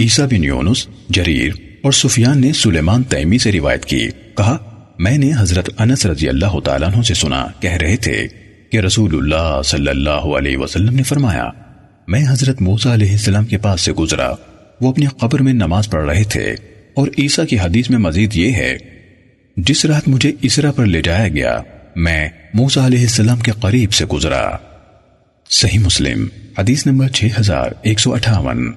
عیسیٰ بن یونس، جریر اور سفیان نے سلیمان تیمی سے روایت کی۔ کہا، میں نے حضرت انس رضی اللہ تعالیٰ عنہ سے سنا، کہہ رہے تھے کہ رسول اللہ صلی اللہ علیہ وسلم نے فرمایا، میں حضرت موسیٰ علیہ السلام کے پاس سے گزرا۔ وہ اپنی قبر میں نماز پڑھ رہے تھے۔ اور عیسیٰ کی حدیث میں مزید یہ ہے، جس رات مجھے اسرا پر لے جایا گیا، میں موسیٰ علیہ السلام کے قریب سے گزرا۔ صحیح مسلم، حدیث نمبر 6158